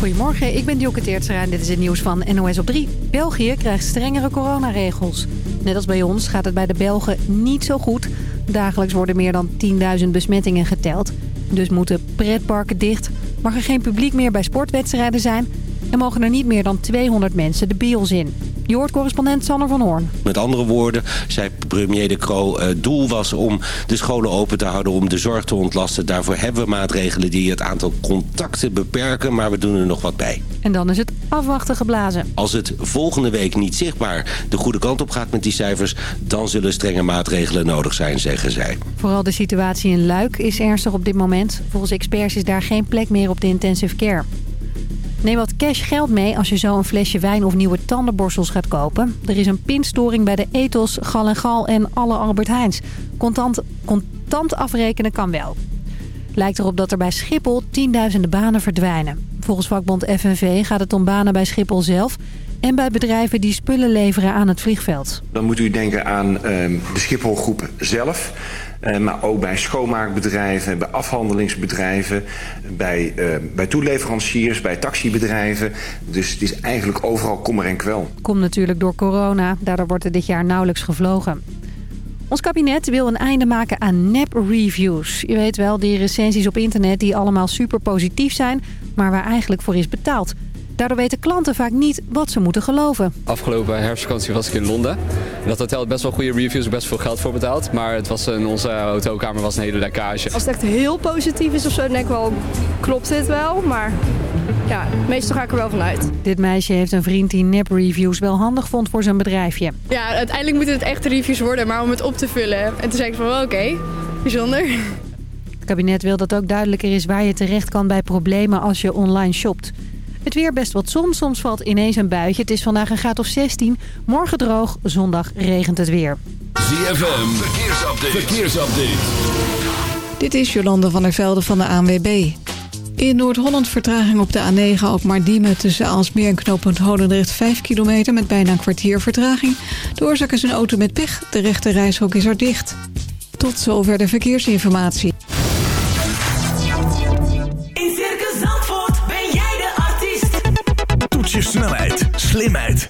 Goedemorgen, ik ben Teertstra en dit is het nieuws van NOS op 3. België krijgt strengere coronaregels. Net als bij ons gaat het bij de Belgen niet zo goed. Dagelijks worden meer dan 10.000 besmettingen geteld. Dus moeten pretparken dicht, mag er geen publiek meer bij sportwedstrijden zijn... en mogen er niet meer dan 200 mensen de bios in. Je hoort correspondent Sander van Hoorn. Met andere woorden, zei premier De Croo, het eh, doel was om de scholen open te houden, om de zorg te ontlasten. Daarvoor hebben we maatregelen die het aantal contacten beperken, maar we doen er nog wat bij. En dan is het afwachten geblazen. Als het volgende week niet zichtbaar de goede kant op gaat met die cijfers, dan zullen strenge maatregelen nodig zijn, zeggen zij. Vooral de situatie in Luik is ernstig op dit moment. Volgens experts is daar geen plek meer op de intensive care. Neem wat cash geld mee als je zo een flesje wijn of nieuwe tandenborstels gaat kopen. Er is een pinstoring bij de Ethos, Gal en Gal en alle Albert Heijns. Contant, contant afrekenen kan wel. Lijkt erop dat er bij Schiphol tienduizenden banen verdwijnen. Volgens vakbond FNV gaat het om banen bij Schiphol zelf... en bij bedrijven die spullen leveren aan het vliegveld. Dan moet u denken aan uh, de Schipholgroep zelf... Uh, maar ook bij schoonmaakbedrijven, bij afhandelingsbedrijven, bij, uh, bij toeleveranciers, bij taxibedrijven. Dus het is eigenlijk overal kommer en kwel. Komt natuurlijk door corona, daardoor wordt er dit jaar nauwelijks gevlogen. Ons kabinet wil een einde maken aan nep-reviews. Je weet wel, die recensies op internet die allemaal super positief zijn... maar waar eigenlijk voor is betaald. Daardoor weten klanten vaak niet wat ze moeten geloven. Afgelopen herfstvakantie was ik in Londen. Dat hotel had best wel goede reviews, best veel geld voor betaald. Maar het was in onze hotelkamer was een hele lekkage. Als het echt heel positief is of zo, dan denk ik wel, klopt dit wel? Maar ja, meestal ga ik er wel van uit. Dit meisje heeft een vriend die nep-reviews wel handig vond voor zijn bedrijfje. Ja, uiteindelijk moeten het echte reviews worden, maar om het op te vullen. En toen zei ik van, oké, okay, bijzonder. Het kabinet wil dat ook duidelijker is waar je terecht kan bij problemen als je online shopt. Het weer best wat zon, soms valt ineens een buitje. Het is vandaag een graad of 16. Morgen droog, zondag regent het weer. ZFM, verkeersupdate. verkeersupdate. Dit is Jolande van der Velde van de ANWB. In Noord-Holland vertraging op de A9 op Mardiemen tussen Aalsmeer en knooppunt Holendrecht 5 kilometer met bijna een kwartier vertraging. De oorzaak is een auto met pech. De rechte reishok is er dicht. Tot zover de verkeersinformatie.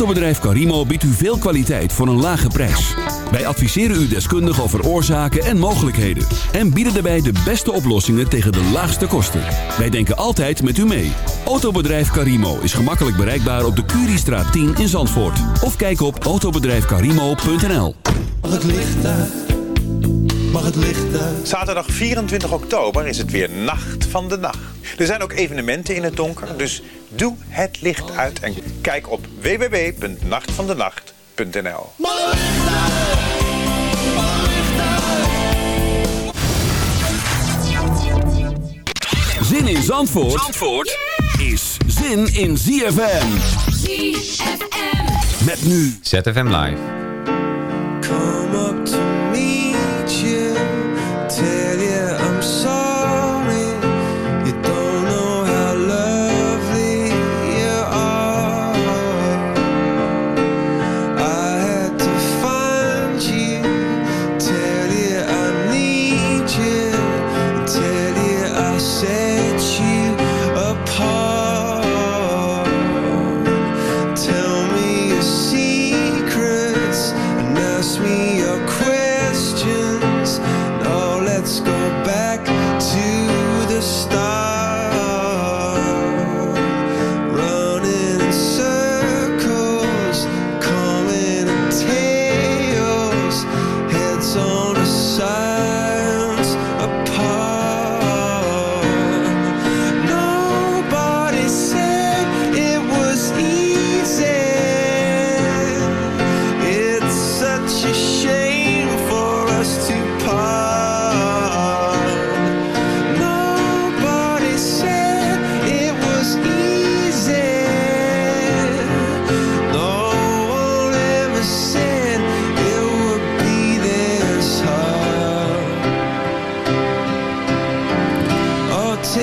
Autobedrijf Carimo biedt u veel kwaliteit voor een lage prijs. Wij adviseren u deskundig over oorzaken en mogelijkheden. En bieden daarbij de beste oplossingen tegen de laagste kosten. Wij denken altijd met u mee. Autobedrijf Carimo is gemakkelijk bereikbaar op de Curiestraat 10 in Zandvoort. Of kijk op autobedrijfcarimo.nl Mag het licht uit? Mag het licht uit? Zaterdag 24 oktober is het weer Nacht van de Nacht. Er zijn ook evenementen in het donker, dus doe het licht uit en kijk op www.nachtvandenacht.nl. Zin in Zandvoort, Zandvoort is zin in ZFM. ZFM. Met nu ZFM Live.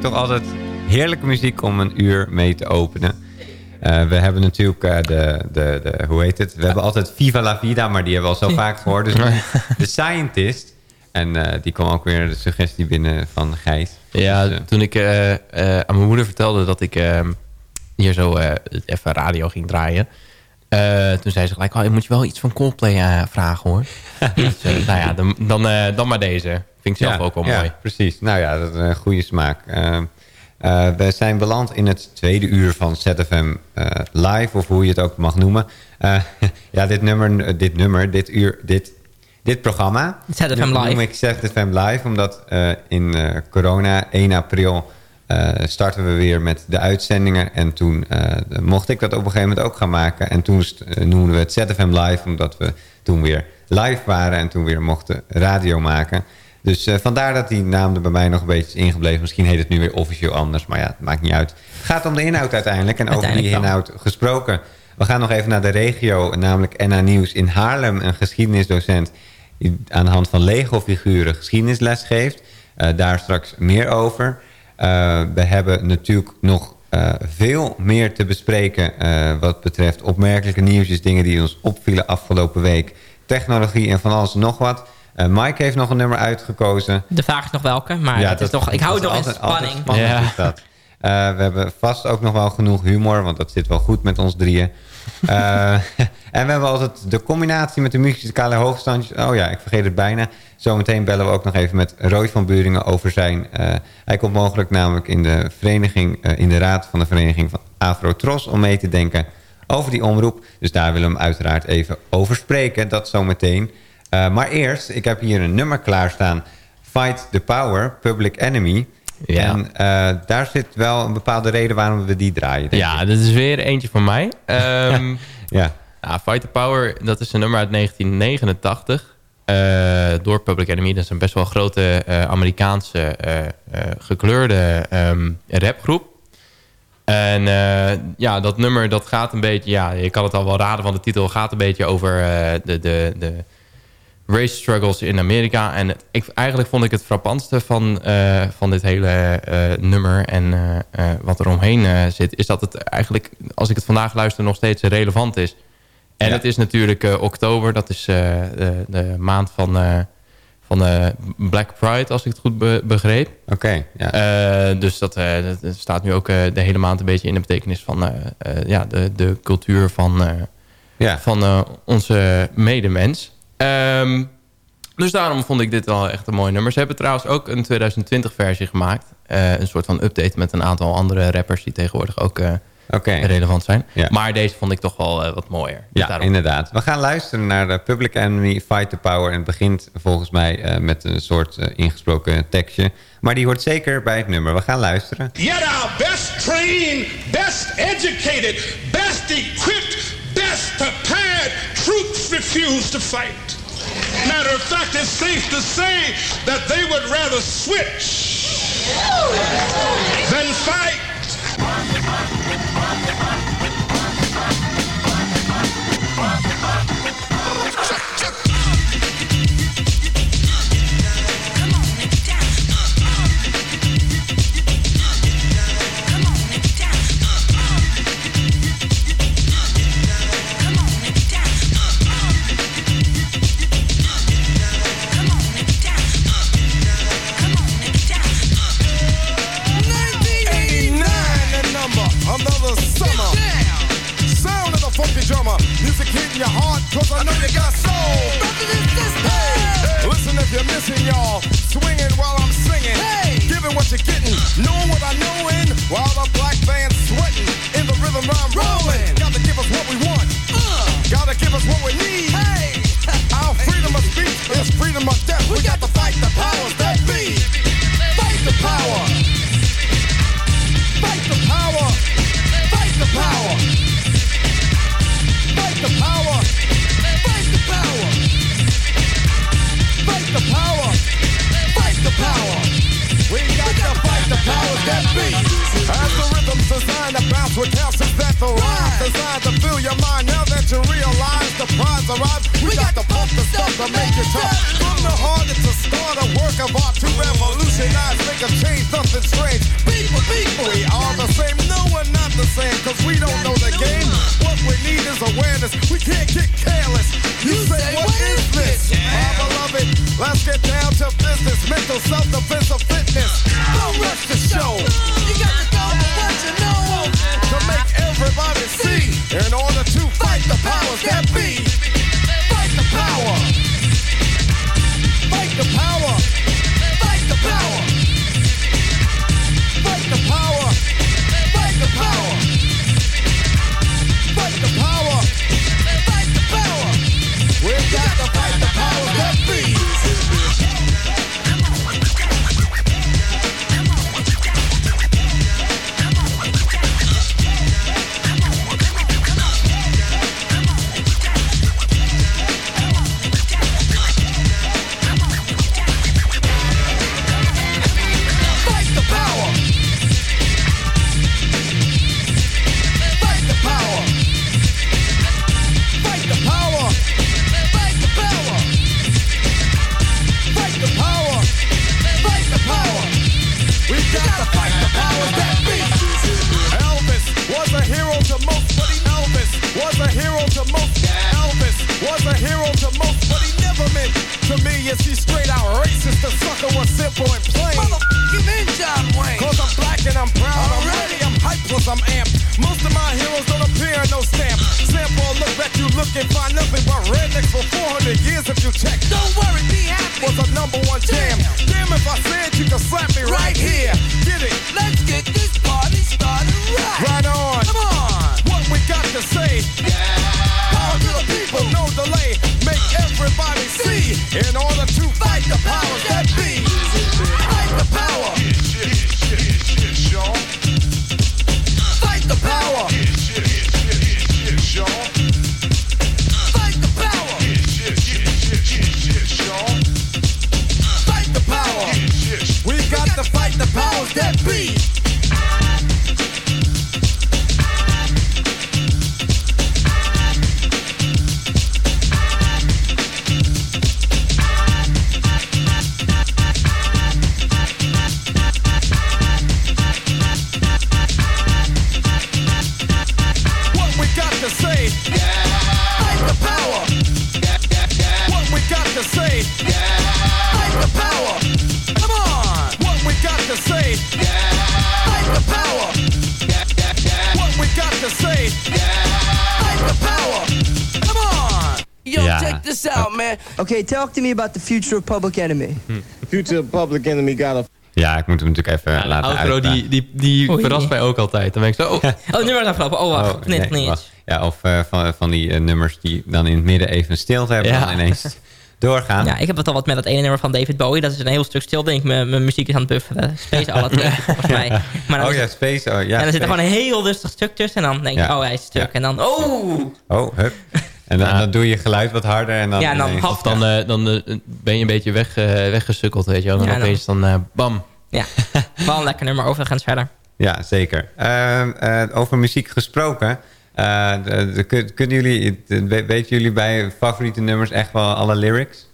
Toch altijd heerlijke muziek om een uur mee te openen. Eh, we hebben natuurlijk eh, de, de, de, hoe heet het? We hebben altijd Viva la Vida, maar die hebben we al zo vaak gehoord. Dus de Scientist. En eh, die kwam ook weer de suggestie binnen van Gijs. Ja, Dus, eh, toen ik aan mijn moeder vertelde dat ik eh, hier zo even radio ging draaien. toen zei ze gelijk, oh, je moet je wel iets van Coldplay vragen hoor. dus, nou ja, dan, dan, dan maar deze. Vind ik zelf Ja, ook wel ja, mooi. precies. Nou ja, dat is een goede smaak. Eh, eh, we zijn beland in het tweede uur van ZFM eh, Live, of hoe je het ook mag noemen. Eh, ja, dit nummer, dit nummer, dit uur, dit, dit programma. ZFM noem- Live. Noem ik ZFM Live, omdat eh, in eh, corona, 1 april, eh, starten we weer met de uitzendingen. En toen eh, mocht ik dat op een gegeven moment ook gaan maken. En toen noemden we het ZFM Live, omdat we toen weer live waren en toen weer mochten radio maken. Dus eh, vandaar dat die naam er bij mij nog een beetje is ingebleven. Misschien heet het nu weer officieel anders, maar ja, het maakt niet uit. Het gaat om de inhoud uiteindelijk. En over die wel. inhoud gesproken. We gaan nog even naar de regio, namelijk NA Nieuws in Haarlem. Een geschiedenisdocent die aan de hand van Lego-figuren geschiedenisles geeft. Eh, daar straks meer over. Eh, we hebben natuurlijk nog veel meer te bespreken... wat betreft opmerkelijke nieuwsjes, dingen die ons opvielen afgelopen week. Technologie en van alles en nog wat. Eh, Mike heeft nog een nummer uitgekozen. De vraag is nog welke, maar het is toch, ik hou nog in altijd- spanning. spannend is dat. Eh, we hebben vast ook nog wel genoeg humor, want dat zit wel goed met ons drieën. Eh, en we hebben altijd de combinatie met de muzikale hoogstandjes. Oh ja, ik vergeet het bijna. Zometeen bellen we ook nog even met Roy van Buringen over zijn... hij komt mogelijk namelijk in de, vereniging, in de raad van de vereniging van Afro-Tros... om mee te denken over die omroep. Dus daar willen we hem uiteraard even over spreken. Dat zometeen. Eh, maar eerst, ik heb hier een nummer klaarstaan. Fight the Power, Public Enemy... Ja. En eh, daar zit wel een bepaalde reden waarom we die draaien. Ja, ik. dit is weer eentje van mij. Ehm ja. Fight the Power, dat is een nummer uit 1989. eh, door Public Enemy. Dat is een best wel grote Amerikaanse gekleurde ehm, rapgroep. En ja, dat nummer dat gaat een beetje... Ja, je kan het al wel raden van de titel. gaat een beetje over de, de, de race struggles in Amerika. En ik, eigenlijk vond ik het frappantste van, eh, van dit hele eh, nummer... en eh, wat er omheen zit... is dat het eigenlijk, als ik het vandaag luister... nog steeds relevant is. En Ja. het is natuurlijk oktober. Dat is de, de maand van, van eh, Black Pride, als ik het goed be- begreep. Oké, ja. Dus dat, dat staat nu ook de hele maand een beetje in de betekenis van ja, de, de cultuur van, Ja. van onze medemens. Ehm, dus daarom vond ik dit wel echt een mooi nummer. Ze hebben trouwens ook een 2020 versie gemaakt. Eh, een soort van update met een aantal andere rappers die tegenwoordig ook eh, relevant zijn. Ja. Maar deze vond ik toch wel eh, wat mooier. Ja, Daarom. inderdaad. We gaan luisteren naar de Public Enemy Fight the Power. En het begint volgens mij eh, met een soort ingesproken tekstje. Maar die hoort zeker bij het nummer. We gaan luisteren. Yet our best trained, best educated, best equipped, best prepared troops refuse to fight. Matter of fact, it's safe to say that they would rather switch than fight. Funky drummer, music hitting your heart, cause I know you got soul. Hey, listen if you're missing y'all, swinging while I'm singing. Giving what you're getting, knowing what I know in, while the black band's sweating. In the rhythm I'm rolling, gotta give us what we want. Uh. Gotta give us what we need. Our freedom of speech is freedom of death. We got to fight the powers that to make it tough. From the heart, it's a start, a work of art to revolutionize, make a change, something strange. People, people, we are the same. No, we're not the same, cause we don't know the game. What we need is awareness. We can't get careless. You say, what is this? My beloved, let's get down to business. Mental self-defense of fitness. Don't rush show. Sucker was simple and plain. Motherfucking in John Wayne. Cause I'm black and I'm proud. I'm ready, I'm hyped, plus I'm amped. Most of my heroes don't appear in no stamp. Sample look that you look and find nothing but rednecks for 400 years if you check. Don't worry, be happy. Was a number one jam. Damn talk to me about the future of Public Enemy. Future of Public Enemy got a Ja, ik moet hem natuurlijk even laten Outro die, die, die Oei. verrast mij ook altijd. Dan ben ik zo... Oh, Oh, nu wordt afgelopen. Oh, wacht. Oh, nee, nee, wacht. Ja, of eh, van, van die eh, nummers die dan in het midden even een stilte hebben... Ja. dan ineens doorgaan. Ja, ik heb het al wat met dat ene nummer van David Bowie. Dat is een heel stuk stil, denk ik. Mijn muziek is aan het bufferen. Space alle twee, volgens mij. Maar dan oh ja, het- Space. Oh, ja, en dan zit er gewoon een heel rustig stuk tussen. En dan denk Ja. oh, hij is stuk. Ja. En dan, oh! Oh, hup. En dan, dan doe je geluid wat harder. En dan, Ja, en dan ineens- dan, eh, dan eh, ben je een beetje weg, eh, weggesukkeld, weet je wel. En dan Ja, opeens dan, eh, bam. Ja, wel een lekker nummer. Overigens verder. Ja, zeker. Ehm, eh, over muziek gesproken. eh, de- de- kun- kunnen jullie, weten jullie bij favoriete nummers echt wel alle lyrics?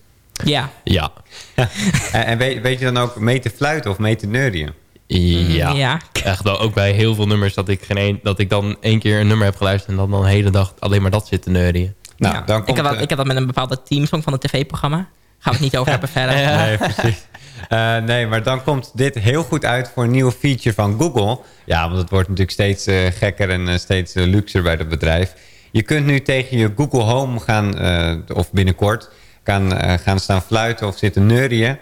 Ja. Ja. en en weet, weet je dan ook mee te fluiten of mee te neurien? Ja. Ja. Echt wel, ook bij heel veel nummers dat ik, geen een, dat ik dan één keer een nummer heb geluisterd... en dan, dan de hele dag alleen maar dat zit te neurien. Nou, Ja. dan ik, komt, heb dat, eh, ik heb dat met een bepaalde teamsong van het tv-programma. Gaan we het niet over hebben verder. Nee, precies. Eh, nee, maar dan komt dit heel goed uit voor een nieuwe feature van Google. Ja, want het wordt natuurlijk steeds eh, gekker en eh, steeds eh, luxer bij dat bedrijf. Je kunt nu tegen je Google Home gaan, eh, of binnenkort, gaan, eh, gaan staan fluiten of zitten neurien.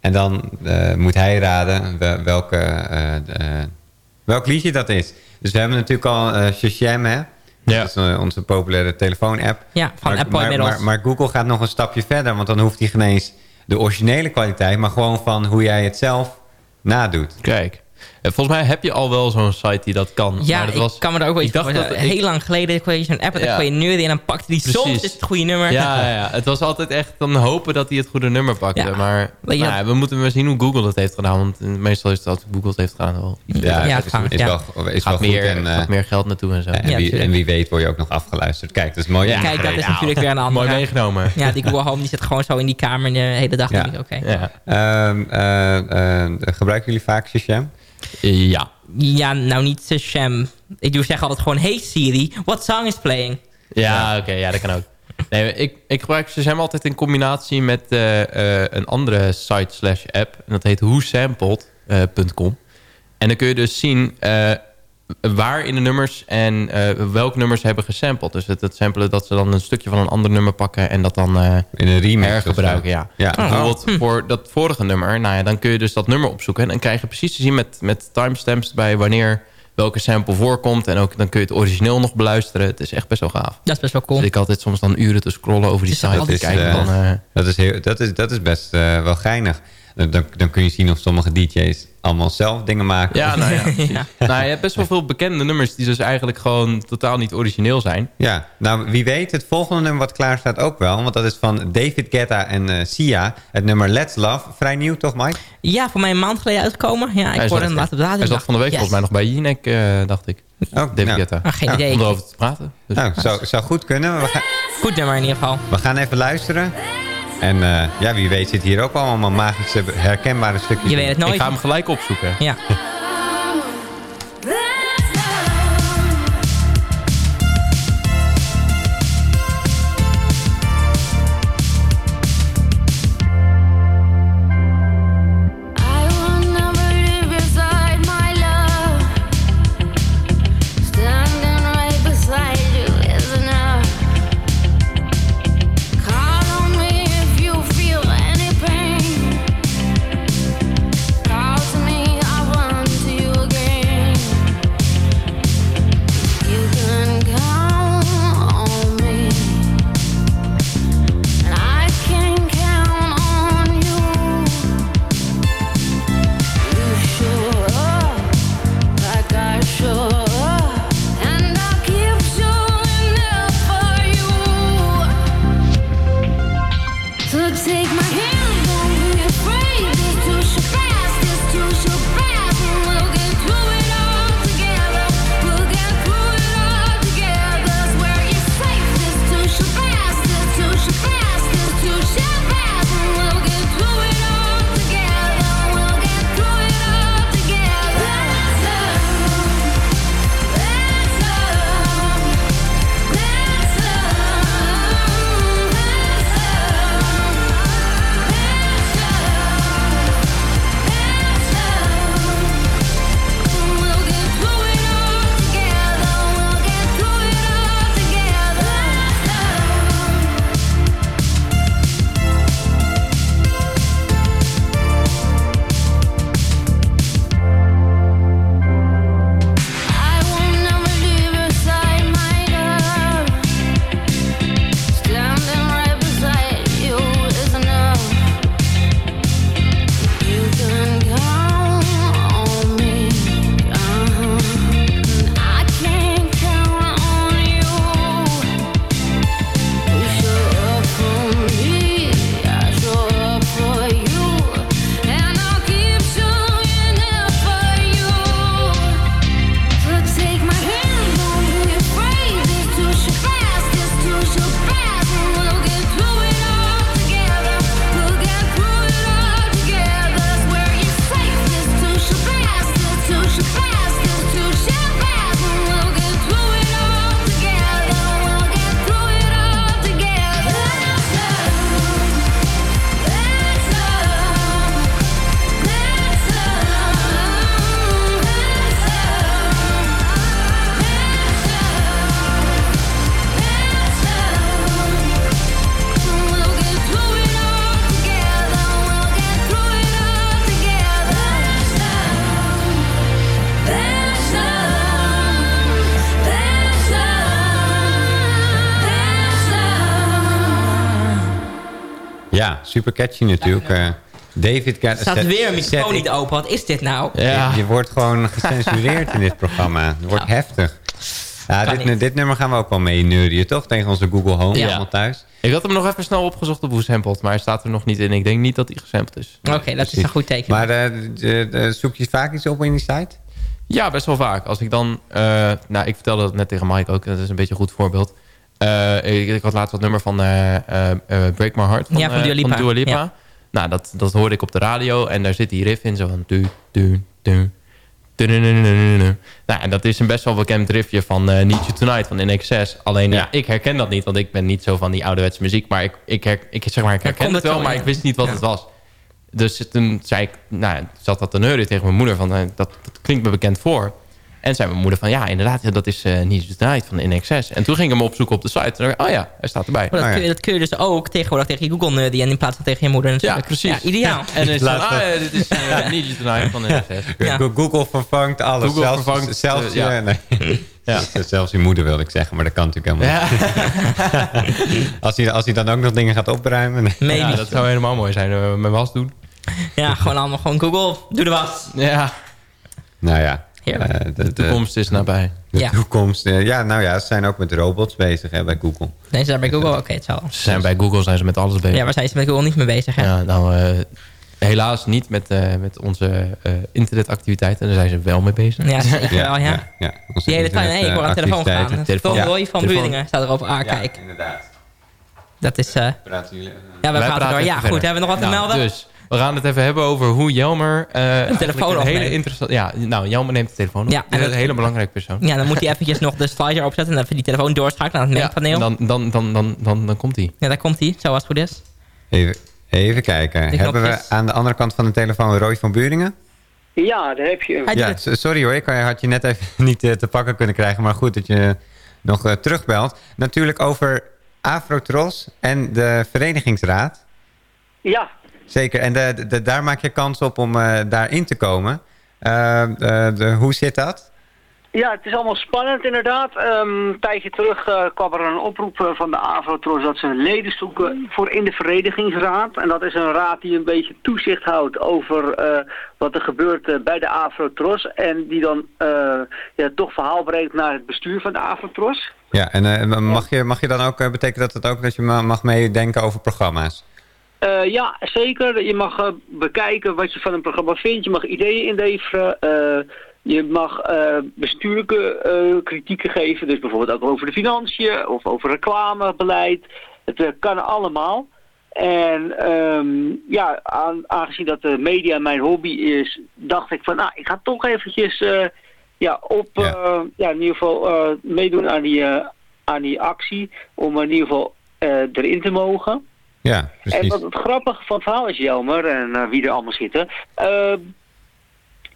En dan eh, moet hij raden wel- welke, eh, eh, welk liedje dat is. Dus we hebben natuurlijk al eh Shazam, hè? Dat is eh, onze populaire telefoon-app. Ja, van maar, Apple maar, inmiddels. maar, maar Google gaat nog een stapje verder. Want dan hoeft hij geen eens de originele kwaliteit... maar gewoon van hoe jij het zelf nadoet. Kijk. Eh, volgens mij heb je al wel zo'n site die dat kan. Ja, maar dat ik was, kan me daar ook wel ik iets dacht dat ik- Heel lang geleden kon je zo'n app, en dan Ja. kon je neuren en dan pakte die soms is het goede nummer. Ja, ja, ja, het was altijd echt dan hopen dat hij het goede nummer pakte. Ja. Maar nou ja, we moeten maar zien hoe Google dat heeft gedaan. Want eh, meestal is het altijd Google het heeft gedaan. Wel. Ja, Ja, dat is, is ja. wel, is gaat, wel meer, goed. En, eh, gaat meer geld naartoe en zo. en, Ja, wie, en wie weet word je ook nog afgeluisterd. Kijk, dat is mooi. Kijk, dat is natuurlijk weer een andere. Mooi meegenomen. Ja, die Google Home die zit gewoon zo in die kamer de hele dag. Ja. denk ik, Oké. Ja. Ehm, eh, eh, gebruiken jullie vaak Shazam? Ja. Ja, nou niet Sham. Ik doe zeg altijd gewoon, hey Siri, what song is playing? Ja, oké, ja, dat kan ook. Nee, ik, ik gebruik Shazam altijd in combinatie met eh, eh, een andere site slash app. En dat heet whosampled.com. en dan kun je dus zien eh, waar in de nummers en eh, welke nummers hebben gesampled. Dus het, het samplen dat ze dan een stukje van een ander nummer pakken en dat dan eh In een remix hergebruiken. Ja. Ja. Bijvoorbeeld voor dat vorige nummer, nou ja, dan kun je dus dat nummer opzoeken. En dan krijg je precies te zien met, met timestamps bij wanneer welke sample voorkomt. En ook dan kun je het origineel nog beluisteren. Het is echt best wel gaaf. Dat is best wel cool. Dus ik altijd soms dan uren te scrollen over die is site. altijd- kijken eh, dat, is heel, dat, is, dat is best wel geinig. Dan, dan, dan kun je zien of sommige DJ's allemaal zelf dingen maken. ja, nou ja. precies. Nou, je hebt best wel veel bekende nummers die dus eigenlijk gewoon totaal niet origineel zijn. Ja, nou wie weet, het volgende nummer wat klaar staat ook wel. Want dat is van David Guetta en eh, Sia. Het nummer Let's Love. Vrij nieuw toch, Mike? Ja, voor mij een maand geleden uitgekomen. Ja, ik hoorde hem laten bladen. Hij zat van de week volgens mij nog bij Jinek, eh, dacht ik. Oh, David nou, Guetta. Ah, geen idee. Om erover te praten. Dus- nou zou, zou goed kunnen. We, gaan- Goed nummer in ieder geval. we gaan even luisteren. En eh, ja, wie weet zit hier ook allemaal magische, herkenbare stukjes Je in. weet het nooit. Ik ga hem gelijk opzoeken. Ja. super catchy natuurlijk. eh. David Guetta... staat zet- weer een microfoon niet open. Wat is dit nou? Je, je wordt gewoon gecensureerd in dit programma. Het wordt heftig. Ja, dit, nummer gaan we ook wel mee neurien, toch? Tegen onze Google Home, Ja. allemaal thuis. Ik had hem nog even snel opgezocht op hoe sampled, maar hij staat er nog niet in. Ik denk niet dat hij gesampled is. Oké, dat is een goed teken. Maar eh, de- zoek je vaak iets op in die site? Ja, best wel vaak. Als ik dan... eh, nou, ik vertelde dat net tegen Mike ook. Dat is een beetje een goed voorbeeld. Eh, ik, ik, had laatst wat nummer van eh, eh, Break My Heart van, ja, van Dua Lipa. Van Dua Lipa. Nou, dat, dat hoorde ik op de radio. En daar zit die riff in. Zo van... Nou, en dat is een best wel bekend riffje van uh, Need You Tonight van In Alleen ja. ik herken dat niet, want ik ben niet zo van die ouderwetse muziek. Maar ik, ik, her, ik, zeg maar, ik herken het wel, maar ik wist niet wat het was. Dus toen zei ik, nou, zat dat een neuriën tegen mijn moeder van, dat, dat, klinkt me bekend voor. En zei mijn moeder van, ja, inderdaad, ja, dat is eh Need You Tonight van INXS. En toen ging ik hem opzoeken op de site. En dacht oh ja, hij staat erbij. Maar dat, Oh ja. kun je, dat kun je dus ook tegenwoordig tegen je Google nerdien en in plaats van tegen je moeder natuurlijk. Ja, precies. Ja, ideaal. Ja, En dan is het van, ah, dit is eh, Need You Tonight van. Go- Google vervangt alles. Google zelfs, vervangt, zelfs, eh, je, ja. nee. zelfs je moeder wilde ik zeggen, maar dat kan natuurlijk helemaal niet. als, hij, als hij dan ook nog dingen gaat opruimen. nee. Ja, dat zou helemaal mooi zijn. eh, Mijn was doen. Ja, gewoon allemaal gewoon Google. Doe de was. Ja. Nou ja. Heerlijk. eh, de, De toekomst is nabij. De Ja. toekomst. eh, ja, nou ja, ze zijn ook met robots bezig hè, bij Google. Nee, ze zijn bij Google. Oké, het zal. Ze zijn bij Google zijn ze met alles bezig. Ja, waar zijn ze met Google niet mee bezig? Hè? Ja, nou, eh, helaas niet met, eh, met onze eh, internetactiviteiten. Daar zijn ze wel mee bezig. Ja, zeker wel, ja. ja. Die hele tijd, nee, ik word aan de telefoon gaan. Telefoon Ja, Roy van telefoon. Buringen staat erop aankijken. inderdaad. Dat is... eh Praten jullie? ja, we praten door. Ja, verder. goed. Hebben we nog wat te Nou, melden? Dus, we gaan het even hebben over hoe Jelmer... eh, eigenlijk telefoon een hele interessant. Ja, nou, Jelmer neemt de telefoon op. Ja, en dat- een hele belangrijke persoon. Ja, dan moet hij eventjes nog de slider opzetten en even die telefoon doorschakelen naar het mengpaneel. en dan, dan, dan, dan, dan, dan komt hij. Ja, daar komt hij, zo als het goed is. Even, even kijken. Hebben we aan de andere kant van de telefoon Roy van Buringen? Ja, daar heb je hem. Ja, sorry hoor, ik had je net even niet eh, te pakken kunnen krijgen. Maar goed dat je nog eh, terugbelt. Natuurlijk over Afrotros en de verenigingsraad. Ja, Zeker, en de, de- daar maak je kans op om eh, daarin te komen. Eh, eh, de, hoe zit dat? Ja, het is allemaal spannend inderdaad. Ehm, een tijdje terug kwam er een oproep van de Avrotros dat ze leden zoeken voor in de verenigingsraad. En dat is een raad die een beetje toezicht houdt over wat er gebeurt bij de Avrotros. En die dan ja, toch verhaal brengt naar het bestuur van de Avrotros. Ja, en mag, je, mag je dan ook, betekent dat het ook dat je ma- mag meedenken over programma's? Eh, ja, zeker. Je mag eh, bekijken wat je van een programma vindt. Je mag ideeën inleveren. Eh, je mag bestuurlijke kritieken geven. Dus bijvoorbeeld ook over de financiën of over reclamebeleid. Het kan allemaal. En ehm, ja, aan- aangezien dat de media mijn hobby is, dacht ik van, nou, ik ga toch eventjes ja, op, ja. ja, in ieder geval meedoen aan die, aan die actie. Om in ieder geval erin te mogen. Ja, En precies. wat het grappige van het verhaal is, Jelmer, en eh, wie er allemaal zitten. eh,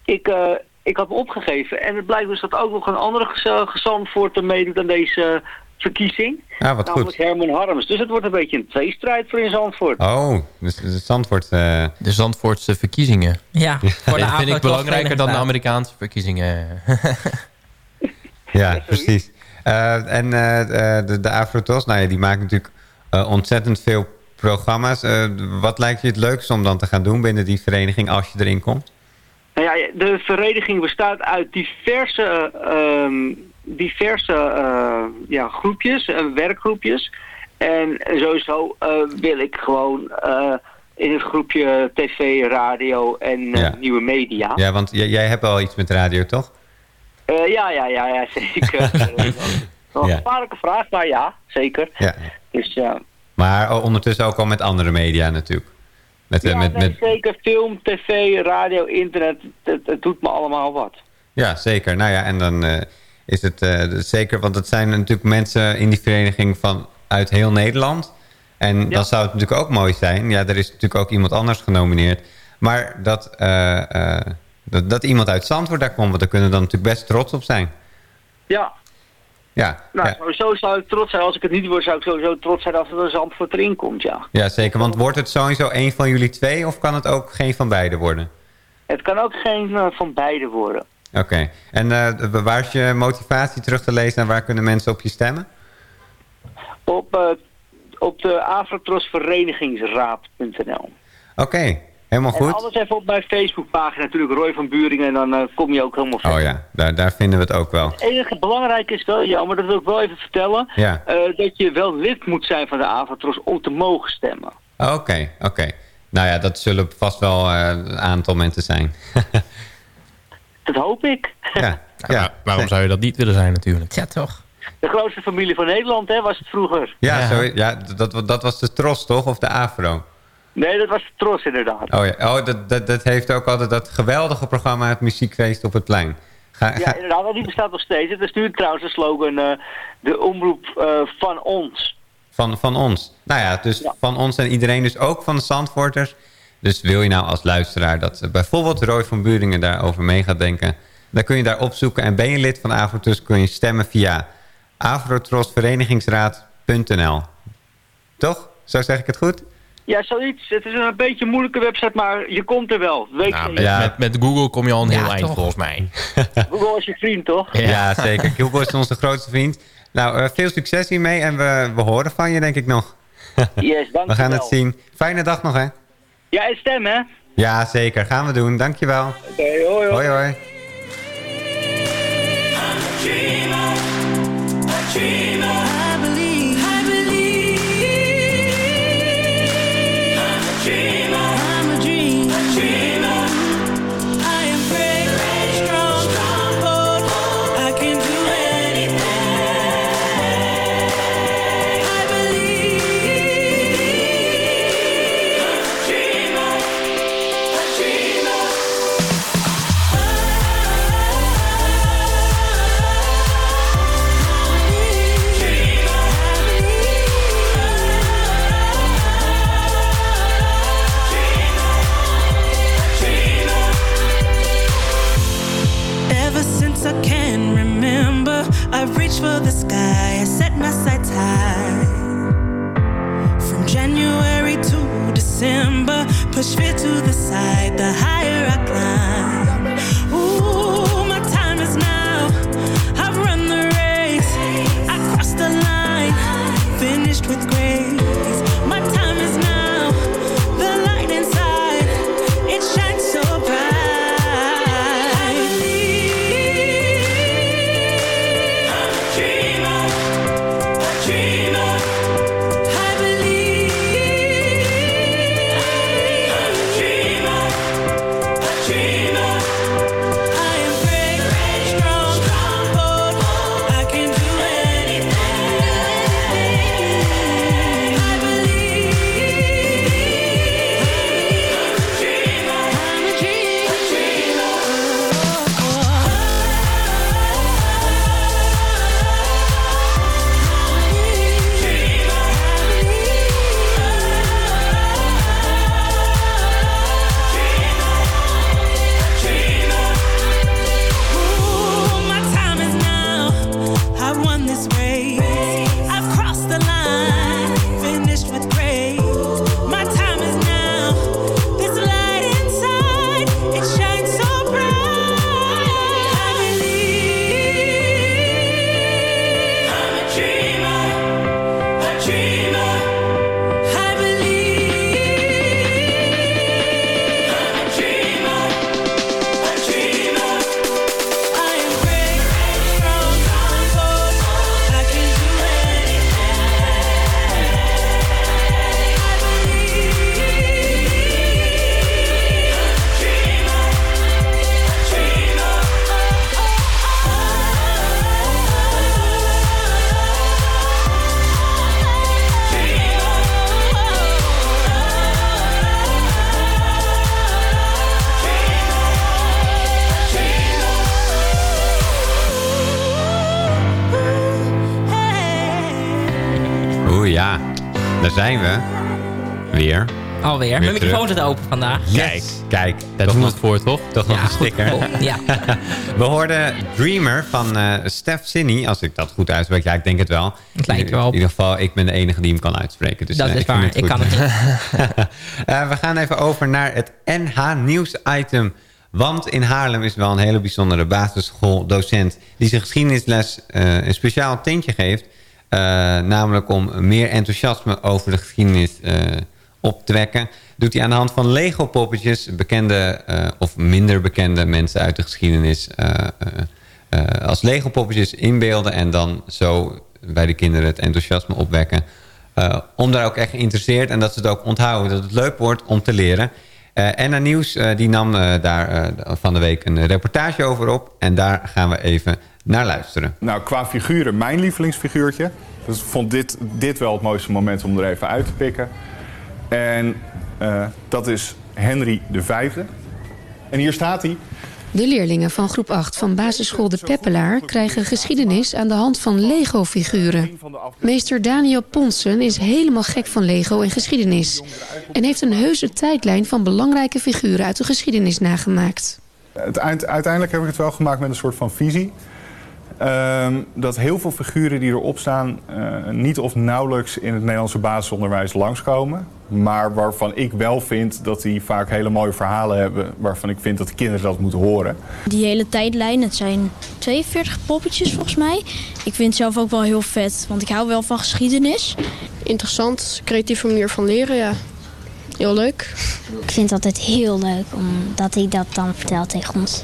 ik, eh, ik had me opgegeven en het blijkt dus dat ook nog een andere gez- gezandvoort meedoet aan deze verkiezing. Ah, wat namelijk goed. Herman Harms. Dus het wordt een beetje een tweestrijd voor in Zandvoort. Oh, dus de Zandvoort... eh, De Zandvoortse verkiezingen. Ja, voor de Dat vind ik belangrijker dan de. Amerikaanse verkiezingen. Ja, precies. Eh, en de, de Afrotos, nou ja, die maakt natuurlijk ontzettend veel programma's. Eh, wat lijkt je het leukst om dan te gaan doen binnen die vereniging als je erin komt? Nou ja, de vereniging bestaat uit diverse, eh, ehm, diverse eh, ja, groepjes, eh, werkgroepjes. En sowieso wil ik gewoon in het groepje tv, radio en Ja. nieuwe media. Ja, want jij hebt al iets met radio, toch? Ja, ja, ja, ja, zeker. Een Ja. gevaarlijke vraag, maar ja, zeker. Ja. Dus ja, Maar ondertussen ook al met andere media natuurlijk. Met, eh, ja met, met, zeker film, tv, radio, internet, het, het doet me allemaal wat. ja, zeker. Nou ja, en dan eh, is het eh, zeker... Want het zijn natuurlijk mensen in die vereniging van uit heel Nederland. En dan zou het natuurlijk ook mooi zijn. Ja, er is natuurlijk ook iemand anders genomineerd. Maar dat, dat, dat iemand uit Zandvoort daar komt... want daar kunnen we dan natuurlijk best trots op zijn. Ja, Ja, nou, ja. sowieso zou ik trots zijn. Als ik het niet word, zou ik sowieso trots zijn als er een Zandvoort erin komt, ja. ja, zeker. Want wordt het sowieso een van jullie twee... of kan het ook geen van beiden worden? Het kan ook geen eh, van beide worden. Oké. En eh, waar is je motivatie terug te lezen... en waar kunnen mensen op je stemmen? Op, eh, op de Afrotros Verenigingsraad.nl. Oké. Helemaal En goed. alles even op mijn Facebookpagina natuurlijk, Roy van Buringen. En dan eh, kom je ook helemaal Oh ja, daar, daar vinden we het ook wel. Het enige belangrijke is wel, ja, maar dat wil ik wel even vertellen. Ja. eh, dat je wel lid moet zijn van de Avatros om te mogen stemmen. Oké, oké. Nou ja, dat zullen vast wel eh, een aantal mensen zijn. Dat hoop ik. ja, ja. Waarom zou je dat niet willen zijn natuurlijk? Ja, toch. De grootste familie van Nederland, hè, was het vroeger. Ja, Ja. Zo, ja dat, dat was de Tros toch? Of de Afro? Nee, dat was de Tros inderdaad. Oh ja, oh, dat, dat, dat heeft ook altijd dat geweldige programma... het muziekfeest op het plein. Ga, Ja, inderdaad, die bestaat nog steeds. Het is nu trouwens de slogan, eh, de omroep eh, van ons. van, van ons. Nou ja, dus van ons en iedereen, dus ook van de Zandvoorters. Dus wil je nou als luisteraar dat eh, bijvoorbeeld Roy van Buringen daarover mee gaat denken... dan kun je daar opzoeken. En ben je lid van Afrotrust, kun je stemmen via afrotrostverenigingsraad.nl. Toch? Zo zeg ik het goed? Ja, zoiets. Het is een beetje een moeilijke website, maar je komt er wel. Weet Nou, je. met, Ja. met, met Google kom je al een Ja, heel eind toch. volgens mij. Google is je vriend, toch? Ja, zeker. Hugo is onze grootste vriend. Nou, eh, veel succes hiermee en we, we horen van je, denk ik nog. Yes, dank We gaan het zien. Fijne dag nog, hè? Ja, en stem, hè? Ja, zeker. Gaan we doen. Dankjewel. Oké, hoi, hoi. Hoi, hoi. For the Weer Mijn microfoon zit open vandaag. Kijk, kijk. Daar doen we het voor, toch? Toch nog Ja, een goed sticker. Ja. We hoorden Dreamer van eh Steph Sinny, als ik dat goed uitspreek. Ja, ik denk het wel. Het lijkt wel op. In ieder geval, ik ben de enige die hem kan uitspreken. Dus, Dat eh, is waar, ik kan het Eh, we gaan even over naar het NH Nieuws item. Want in Haarlem is wel een hele bijzondere basisschooldocent... die zijn geschiedenisles eh, een speciaal tintje geeft. Eh, namelijk om meer enthousiasme over de geschiedenis... op te wekken. Doet hij aan de hand van Lego poppetjes bekende eh, of minder bekende mensen uit de geschiedenis eh, eh, als Lego poppetjes inbeelden en dan zo bij de kinderen het enthousiasme opwekken. Om daar ook echt geïnteresseerd en dat ze het ook onthouden. Dat het leuk wordt om te leren. En Nieuws eh, die nam daar van de week een reportage over op. En daar gaan we even naar luisteren. Nou, qua figuren, mijn lievelingsfiguurtje. Dus vond dit, dit wel het mooiste moment om er even uit te pikken. En eh, dat is Henry de Vijfde. En hier staat hij. De leerlingen van groep 8 van basisschool De Peppelaar krijgen geschiedenis aan de hand van Lego-figuren. Meester Daniel Ponsen is helemaal gek van Lego en geschiedenis. En heeft een heuse tijdlijn van belangrijke figuren uit de geschiedenis nagemaakt. Uiteindelijk heb ik het wel gemaakt met een soort van visie. Ehm, dat heel veel figuren die erop staan eh, niet of nauwelijks in het Nederlandse basisonderwijs langskomen. Maar waarvan ik wel vind dat die vaak hele mooie verhalen hebben. Waarvan ik vind dat de kinderen dat moeten horen. Die hele tijdlijn, het zijn 42 poppetjes volgens mij. Ik vind het zelf ook wel heel vet, want ik hou wel van geschiedenis. Interessant, creatieve manier van leren, ja. Heel leuk. Ik vind het altijd heel leuk omdat hij dat dan vertelt tegen ons.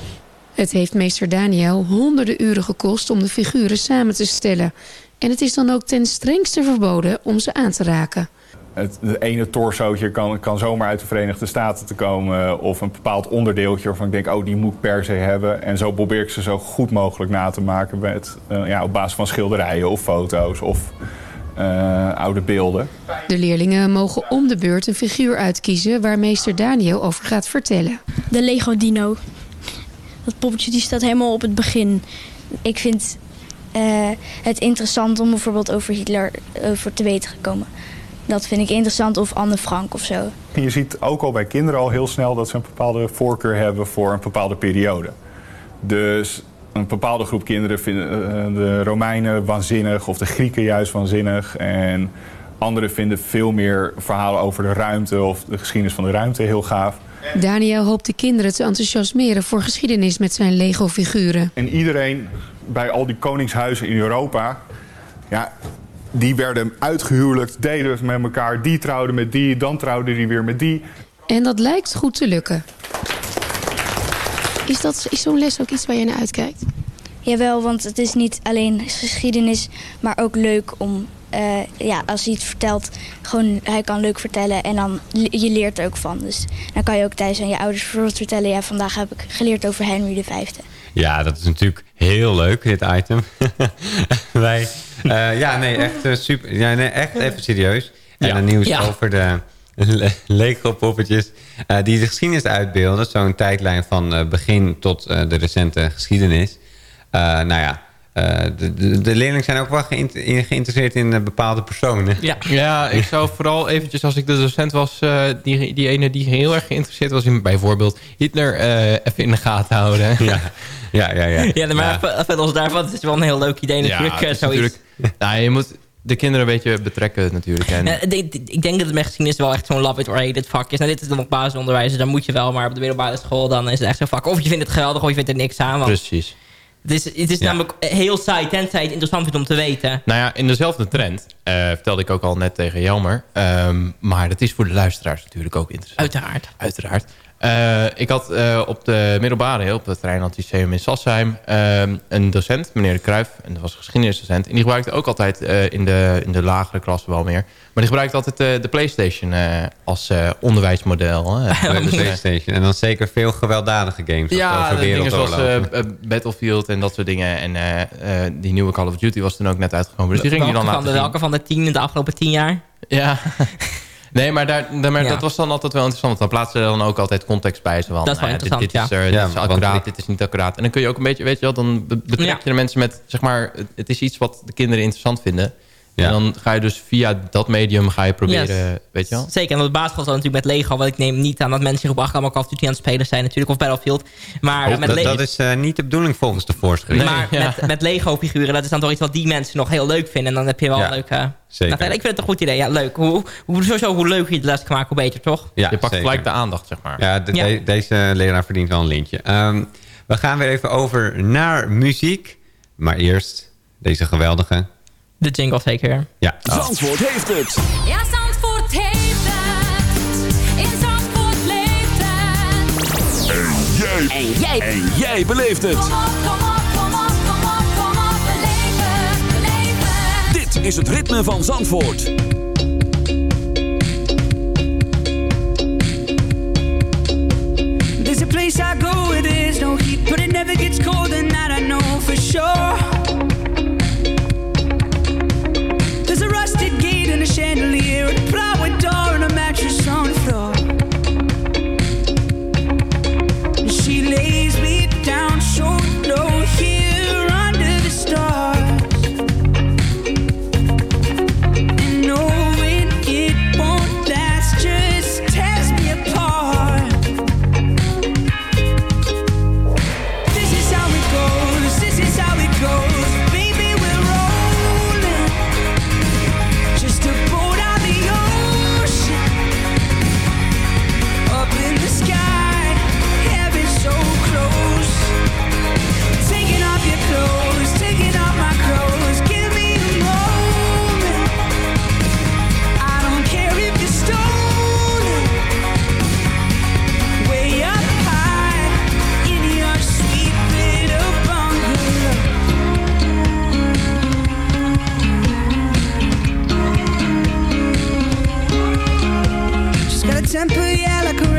Het heeft meester Daniel honderden uren gekost om de figuren samen te stellen. En het is dan ook ten strengste verboden om ze aan te raken. Het, het ene torsootje kan, kan zomaar uit de Verenigde Staten te komen. Of een bepaald onderdeeltje waarvan ik denk, oh die moet ik per se hebben. En zo probeer ik ze zo goed mogelijk na te maken met, eh, ja, op basis van schilderijen of foto's of eh, oude beelden. De leerlingen mogen om de beurt een figuur uitkiezen waar meester Daniel over gaat vertellen. De Lego Dino. Dat poppetje die staat helemaal op het begin. Ik vind eh, het interessant om bijvoorbeeld over Hitler over te weten gekomen. Dat vind ik interessant of Anne Frank of zo. En je ziet ook al bij kinderen al heel snel dat ze een bepaalde voorkeur hebben voor een bepaalde periode. Dus een bepaalde groep kinderen vinden eh, de Romeinen waanzinnig of de Grieken juist waanzinnig. En anderen vinden veel meer verhalen over de ruimte of de geschiedenis van de ruimte heel gaaf. Daniel hoopt de kinderen te enthousiasmeren voor geschiedenis met zijn Lego-figuren. En iedereen bij al die koningshuizen in Europa, ja, die werden uitgehuwelijkt, deden het met elkaar. Die trouwden met die, dan trouwden die weer met die. En dat lijkt goed te lukken. Is, dat, is zo'n les ook iets waar je naar uitkijkt? Jawel, want het is niet alleen geschiedenis, maar ook leuk om, eh, ja, als hij het vertelt, gewoon, hij kan leuk vertellen en dan je leert er ook van. Dus dan kan je ook thuis aan je ouders bijvoorbeeld vertellen, ja, vandaag heb ik geleerd over Henry de Vijfde. Ja, dat is natuurlijk heel leuk, dit item. Wij, eh, ja, nee, echt eh, super. Ja, nee, echt even serieus. En Ja. een nieuws Ja. over de le- eh, die de geschiedenis uitbeelden. Zo'n tijdlijn van eh, begin tot eh, de recente geschiedenis. Eh, nou ja, eh, de, de, de leerlingen zijn ook wel geïnter- geïnteresseerd in bepaalde personen. Ja. ja, ik zou vooral eventjes, als ik de docent was... eh, die, die ene die heel erg geïnteresseerd was in bijvoorbeeld Hitler... eh, even in de gaten houden. Ja, ja, ja. ja. Ja, maar verder los daarvan, het is wel een heel leuk idee natuurlijk. eh, is zoiets. natuurlijk- nou, je moet de kinderen een beetje betrekken natuurlijk. En, Ja, ik, denk dat het geschiedenis wel echt zo'n love it or hate it vak is. Nou, dit is dan nog basisonderwijs, dus dan moet je wel. Maar op de middelbare school dan is het echt zo'n vak. Of je vindt het geweldig of je vindt er niks aan. Want Precies. Het is, het is Ja. namelijk heel saai, tenzij het interessant vindt om te weten. Nou ja, in dezelfde trend eh, vertelde ik ook al net tegen Jelmer. ehm, maar dat is voor de luisteraars natuurlijk ook interessant. Uiteraard. Uiteraard. Eh, ik had eh, op de middelbare, op het Rijnland Lyceum in Sassheim... ehm, een docent, meneer de Kruijf, en dat was een geschiedenisdocent. En die gebruikte ook altijd eh, in, de, in de lagere klassen wel meer. Maar die gebruikte altijd eh, de Playstation eh, als eh, onderwijsmodel. hè. De PlayStation. En dan zeker veel gewelddadige games. ja, over de dingen zoals Battlefield en dat soort dingen. En eh, eh, die nieuwe Call of Duty was toen ook net uitgekomen. Dus die ging je dan van laten welke van de tien in de afgelopen tien jaar? Ja. Nee, maar, daar, daar- maar Ja. dat was dan altijd wel interessant. Want dan plaatsen ze dan ook altijd context bij. Zo van, Dat is wel nou dit, interessant, dit is, ja. er, dit is accuraat, dit is niet accuraat. En dan kun je ook een beetje, weet je wel, dan be- betrek Ja. je de mensen met, zeg maar, het is iets wat de kinderen interessant vinden. Ja. En dan ga je dus via dat medium ga je proberen, Yes. weet je wel. Zeker, en dat natuurlijk met Lego. Want ik neem niet aan dat mensen zich op Call of Duty aan het spelen zijn natuurlijk. Of Battlefield. Maar Oh, met, dat, dat is eh, niet de bedoeling volgens de voorschrift. maar ja. met, met Lego figuren, dat is dan toch iets wat die mensen nog heel leuk vinden. En dan heb je wel Ja, een leuke... zeker. Nou, ik vind het een goed idee. Ja, leuk. Hoe, hoe, sowieso, hoe leuk je de les kan maken, hoe beter, toch? Ja, je pakt zeker. gelijk de aandacht, zeg maar. Ja, de- Ja. de- deze leraar verdient wel een lintje. Ehm, we gaan weer even over naar muziek. Maar eerst deze geweldige de jingle zeker. Ja. Oh. Zandvoort heeft het. Ja, Zandvoort heeft het. In Zandvoort leeft het. En jij. En jij. En jij beleeft het. Kom op, kom op, kom op, kom op, kom op. Beleef het, beleef het. Dit is het ritme van Zandvoort. There's a place I go, it is no heat, but it never gets cold, and that I know for sure. Rusted gate and a chandelier, and a She's got a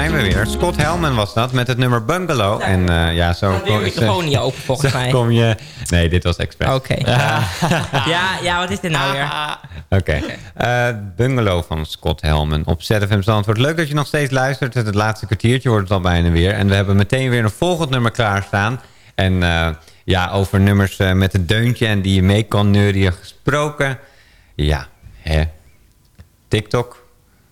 zijn we weer. Scott Helman was dat met het nummer Bungalow. En eh, ja, zo kom een microfoon niet open, volgens zo mij. kom je... Nee, dit was expres. Oké. Ja, ja, wat is dit nou weer? Oké. Eh, Bungalow van Scott Helman op ZFM Zandvoort. Leuk dat je nog steeds luistert. Het, laatste kwartiertje wordt het al bijna weer. En we hebben meteen weer een volgend nummer klaarstaan. En eh, ja, over nummers met een deuntje en die je mee kan neurien gesproken. Ja, hè. TikTok.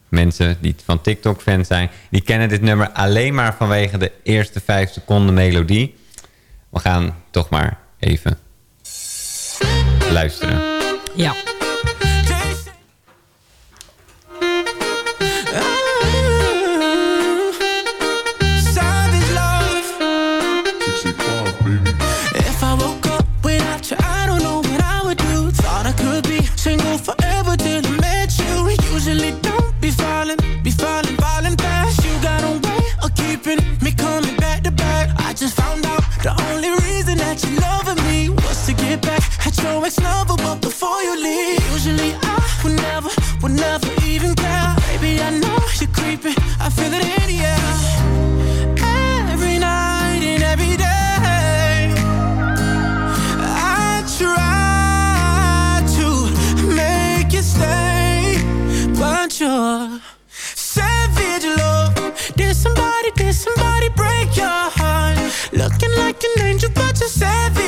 Mensen die van TikTok fan zijn, die kennen dit nummer alleen maar vanwege de eerste vijf seconden melodie. We gaan toch maar even luisteren. Ja. At your ex-lover, but before you leave, usually I would never, would never even care. Baby, I know you're creeping, I feel it in the air. Every night and every day, I try to make you stay, but you're your savage love. Did somebody, did somebody break your heart? Looking like an angel, but you're savage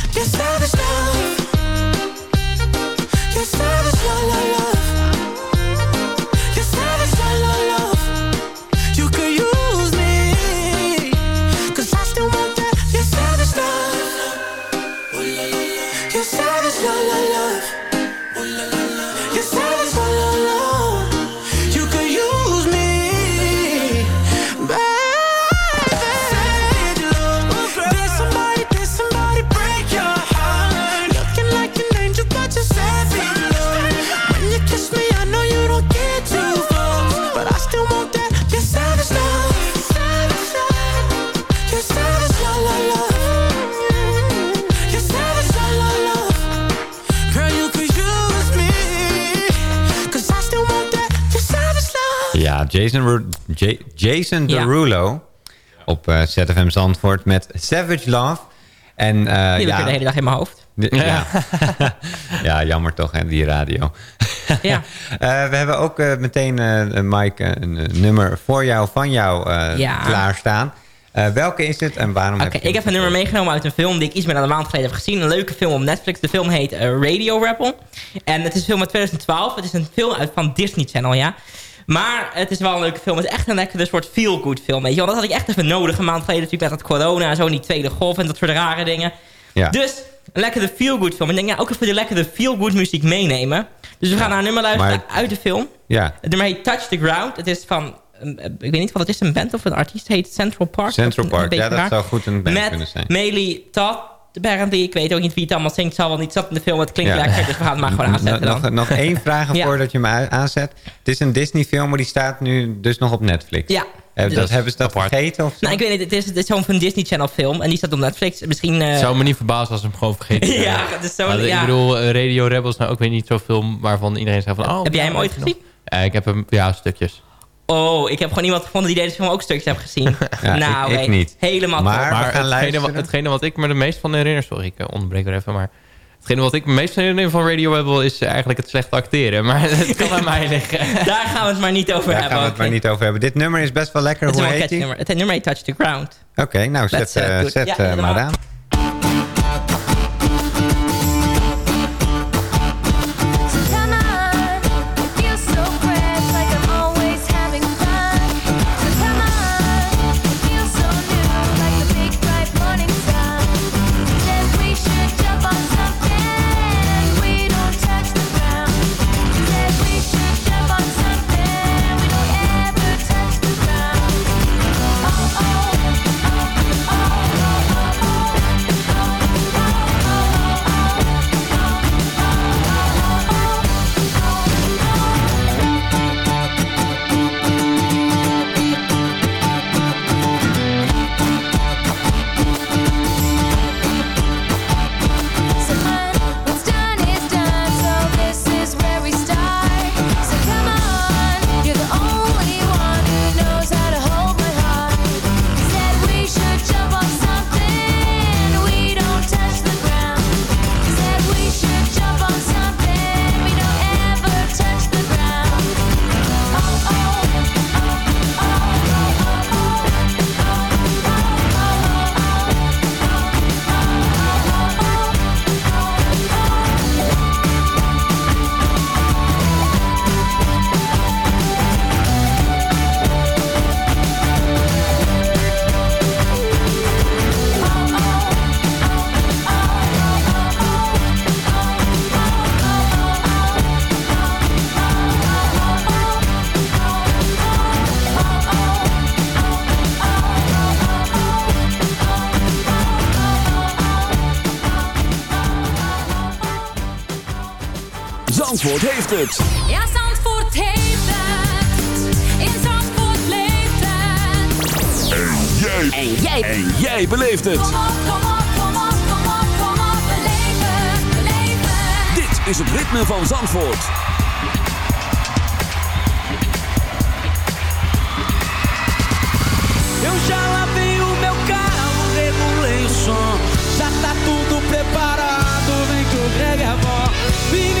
Jason, J- Jason Ja. Derulo op eh, ZFM Zandvoort met Savage Love. En, eh, Die heb ik ja, de hele dag in mijn hoofd. ja. ja, jammer toch, hè, die radio. Ja. Eh, we hebben ook meteen, Mike, een nummer voor jou, van jou klaarstaan. Eh, welke is het en waarom heb je ik heb een nummer meegenomen uit een film die ik iets meer dan een maand geleden heb gezien. Een leuke film op Netflix. De film heet Radio Rebel. En het is een film uit 2012. Het is een film uit van Disney Channel, ja. Maar het is wel een leuke film. Het is echt een lekkere soort feel-good film, weet je. Want dat had ik echt even nodig. Een maand geleden natuurlijk met dat corona en zo. En die tweede golf en dat soort rare dingen. Ja. Dus een lekkere feel-good film. Ik denk, ja, ook even de lekkere feel-good muziek meenemen. Dus we gaan naar een nummer luisteren Maar- uit de film. Ja, Het nummer heet Touch the Ground. Het is van, eh, ik weet niet wat het is, een band of een artiest. Heet Central Park. Central Park. Ja, dat raar. zou goed een band Met kunnen zijn. Meili Todd, Ik weet ook niet wie het allemaal zingt. Het zal wel niet zat in de film. Het klinkt Ja. lekker, dus we gaan het maar gewoon aanzetten nog, dan. nog één vraag Ja. voordat je hem a- aanzet. Het is een Disney film, maar die staat nu dus nog op Netflix. Ja. Eh, Dus- dat, hebben ze dat vergeten of zo? Nou, ik weet niet, het is, het is zo'n van Disney Channel film. En die staat op Netflix. Misschien... eh, zou me niet verbazen als ze hem gewoon vergeten. Ja, het is zo- Maar ja. Ik bedoel, eh, Radio Rebels nou ook weer niet zo'n film waarvan iedereen zegt van... Oh, Heb jij hem ooit nog? Eh, ik heb hem, ja, stukjes. Oh, ik heb gewoon iemand gevonden die deze film ook stukjes heeft gezien. Ja, nou, ik- niet. Helemaal Maar, top. hetgene, wat, hetgene wat ik me er meest van herinner... Sorry, ik eh, onderbreek weer even, maar... Hetgene wat ik me meest herinner van Radio Rebel is eigenlijk het slecht acteren. Maar het kan aan mij liggen. Daar gaan we het maar niet over Daar hebben. gaan we het maar niet over hebben. Dit nummer is best wel lekker. Het is Hoe heet. Het nummer heet Touch the Ground. Oké, nou zet, uh, eh, zet eh, maar aan. Heeft het. Ja, Zandvoort heeft het. In Zandvoort leeft het. En jij. En jij. En jij beleeft het. Kom op, kom op, kom op, kom op, kom op. Beleef het, beleef het. Dit is het ritme van Zandvoort. Eu já lavei o meu carro, regulei o som. Já tá tudo preparado, vem que o Greg é bom.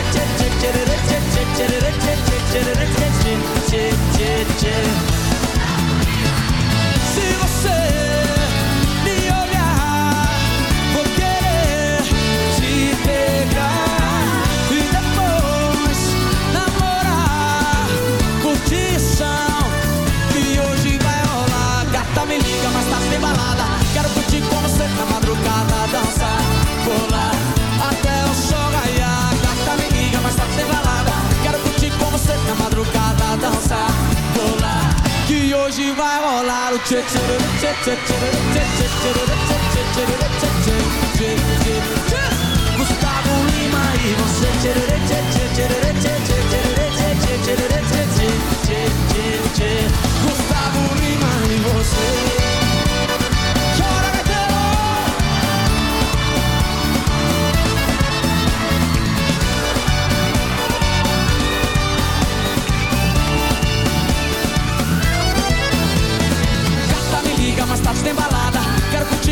Se você Dançar, pular Que hoje vai rolar o tchê Gustavo Lima e você tchê tchê tchê tchê tchê tchê Gustavo Lima e você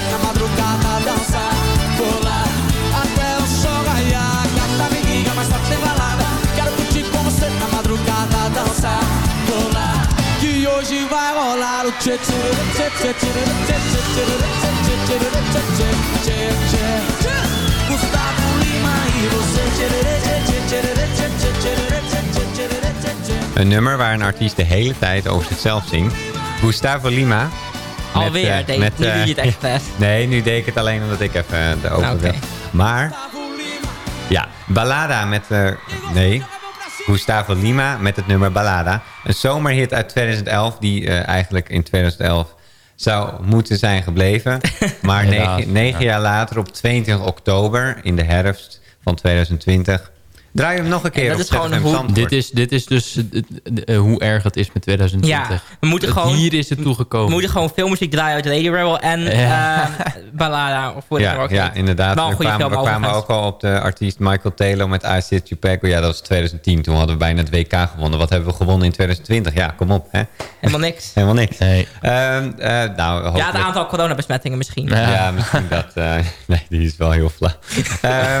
na madrugada, até o. Quero madrugada. Que hoje vai rolar o Gustavo Lima e você Een nummer waar een artiest de hele tijd over zichzelf zingt. Gustavo Lima. Met, Alweer, eh, deed- met, nu eh, doe je het expres. nee, nu deed ik het alleen omdat ik even eh, erover Oké. wil. Maar, ja, Ballada met... nee, Gustavo Lima met het nummer Ballada. Een zomerhit uit 2011 die eigenlijk in 2011 zou moeten zijn gebleven. Maar negen, negen ja. jaar later, op 22 oktober in de herfst van 2020... Draai hem nog een keer dat op is gewoon hoe-. Dit is, dit is dus eh, eh, hoe erg het is met 2020. Ja, we moeten Het gewoon- Hier is het toegekomen. We moeten gewoon filmmuziek draaien uit Lady Rebel en Ja. eh, Ballada. Of Ja, ook ja inderdaad. Wel een we kwamen, film we kwamen ook al op de artiest Michael Taylor met I Sit You Pack. Ja, dat was 2010. Toen hadden we bijna het WK gewonnen. Wat hebben we gewonnen in 2020? Ja, kom op. Hè? Helemaal niks. Helemaal niks. Nee. Ehm, eh, nou, Ja, het aantal coronabesmettingen misschien. Ja, misschien dat. eh, nee, die is wel heel flauw. Eh,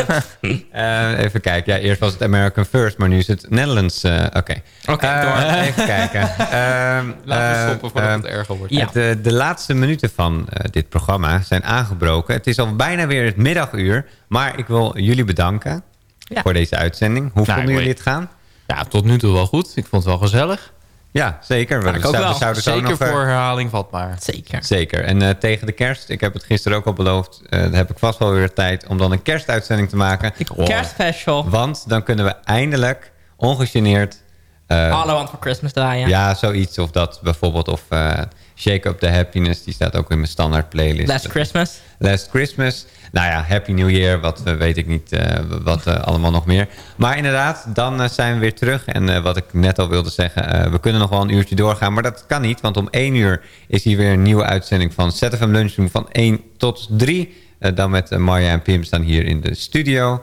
eh, even kijken. Ja, eerst was het American First, maar nu is het Netherlands. eh, Oké. Oké, Eh. Even kijken. Ehm, Laten we eh, stoppen voordat ehm, het erger wordt. Ja. het, eh, de laatste minuten van eh, dit programma zijn aangebroken. Het is al bijna weer het middaguur. Maar ik wil jullie bedanken Ja. voor deze uitzending. Hoe Nou, vonden jullie het gaan? Ja, tot nu toe wel goed. Ik vond het wel gezellig. Ja, zeker. We, Ja, ik ook zouden- wel. zouden zo Zeker nog, eh, voor herhaling vatbaar. Zeker. Zeker. En eh, tegen de kerst, ik heb het gisteren ook al beloofd... eh, heb ik vast wel weer tijd om dan een kerstuitzending te maken. Kerstspecial. Want dan kunnen we eindelijk ongegeneerd... eh, All I Want For Christmas draaien. ja, zoiets. Of dat bijvoorbeeld. Of eh, Shake Up the Happiness, die staat ook in mijn standaard playlist. Last Christmas. Last Christmas. Nou ja, Happy New Year, wat eh, weet ik niet, eh, wat eh, allemaal nog meer. Maar inderdaad, dan zijn we weer terug. En wat ik net al wilde zeggen, we kunnen nog wel een uurtje doorgaan. Maar dat kan niet, want om 1 uur is hier weer een nieuwe uitzending van ZFM Lunchroom van 1 tot 3. Eh, dan met Marja en Pim staan hier in de studio.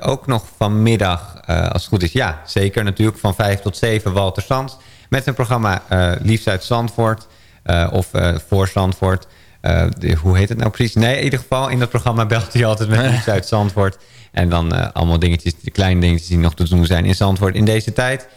Ook nog vanmiddag, als het goed is, ja, zeker natuurlijk, van 5 tot 7 Walter Sands. Met een programma eh Liefst uit Zandvoort, eh, of eh, voor Zandvoort. De- hoe heet het nou precies? Nee, in ieder geval in dat programma belt hij altijd met Liefst uit Zandvoort. En dan allemaal dingetjes, de kleine dingetjes die nog te doen zijn in Zandvoort in deze tijd.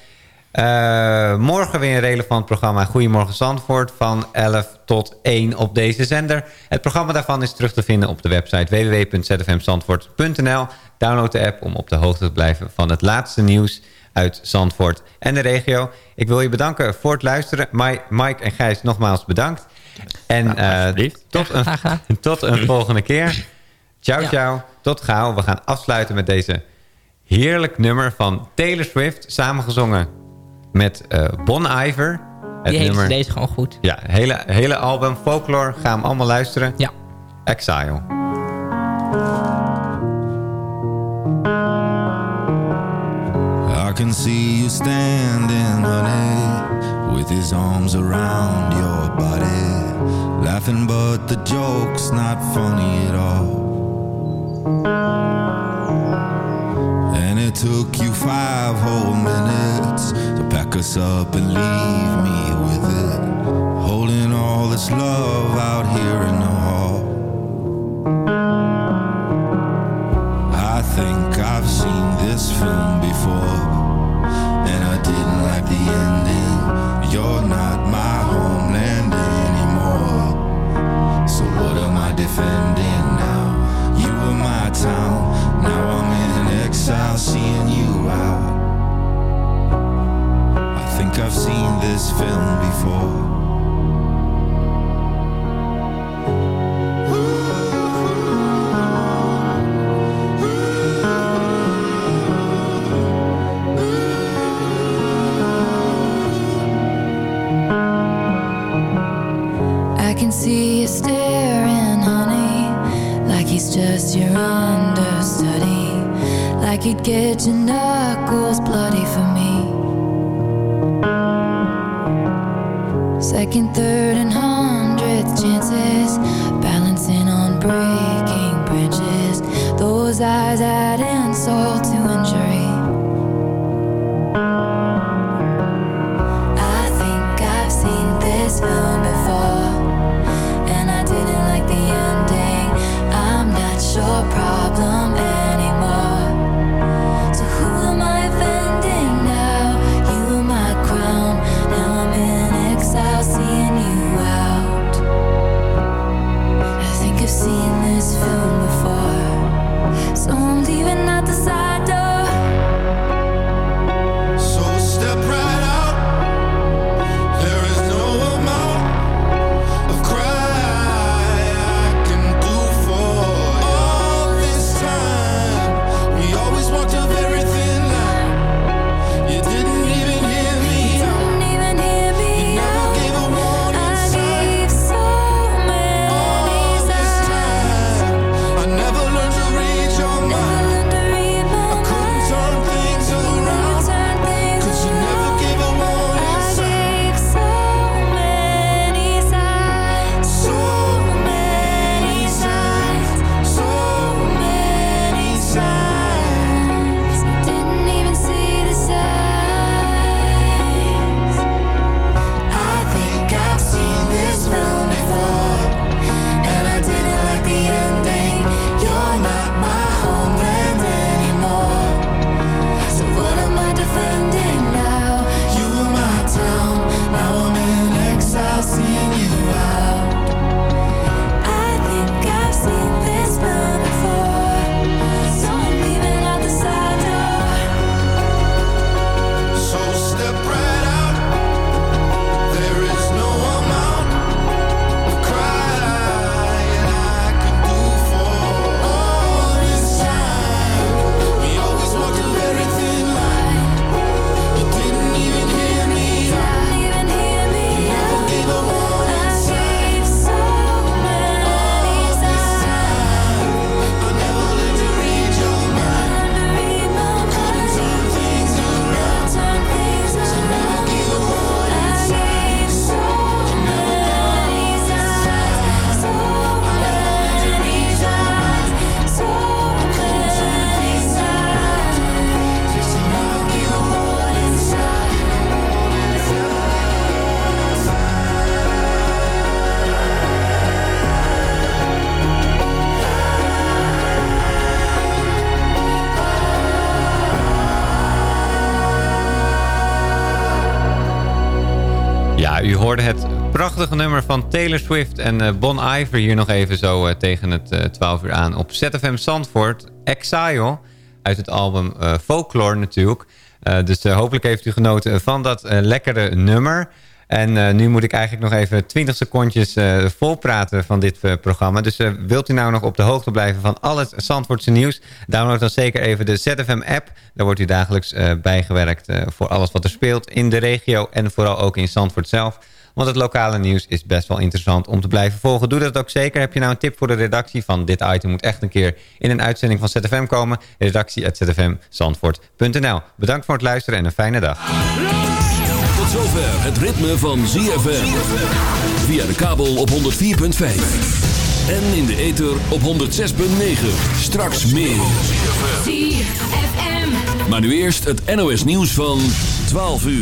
Morgen weer een relevant programma Goedemorgen Zandvoort van 11 tot 1 op deze zender. Het programma daarvan is terug te vinden op de website www.zfmzandvoort.nl. Download de app om op de hoogte te blijven van het laatste nieuws uit Zandvoort en de regio. Ik wil je bedanken voor het luisteren. Mi- Mike en Gijs, nogmaals bedankt. En eh, tot, een, tot een volgende keer. Ciao, Ja. ciao. Tot gauw. We gaan afsluiten met deze heerlijk nummer van Taylor Swift. Samengezongen met eh, Bon Iver. Het Die nummer, deze gewoon goed. Ja, hele, hele album. Folklore. Gaan we allemaal luisteren. Ja. Exile. Can see you standing, honey, with his arms around your body, laughing, but the joke's not funny at all. And it took you five whole minutes to pack us up and leave me with it, holding all this love out here in the hall. I think I've seen this film before, and I didn't like the ending. You're not my homeland anymore. So what am I defending now? You were my town, now I'm in exile, seeing you out. I think I've seen this film before. He'd get your knuckles bloody for me. Nummer van Taylor Swift en eh, Bon Iver hier nog even zo eh, tegen het eh 12 uur aan op ZFM Zandvoort. Exile, uit het album eh, Folklore natuurlijk. Eh, dus eh, hopelijk heeft u genoten van dat eh, lekkere nummer. En eh, nu moet ik eigenlijk nog even 20 secondjes eh volpraten van dit eh, programma. Dus eh, wilt u nou nog op de hoogte blijven van al het Zandvoortse nieuws? Download dan zeker even de ZFM-app. Daar wordt u dagelijks eh, bijgewerkt eh, voor alles wat er speelt in de regio... en vooral ook in Zandvoort zelf. Want het lokale nieuws is best wel interessant om te blijven volgen. Doe dat ook zeker. Heb je nou een tip voor de redactie van dit item... moet echt een keer in een uitzending van ZFM komen. Redactie.zfmzandvoort.nl Bedankt voor het luisteren en een fijne dag. Tot zover het ritme van ZFM. Via de kabel op 104.5. En in de ether op 106.9. Straks meer. Maar nu eerst het NOS nieuws van 12 uur.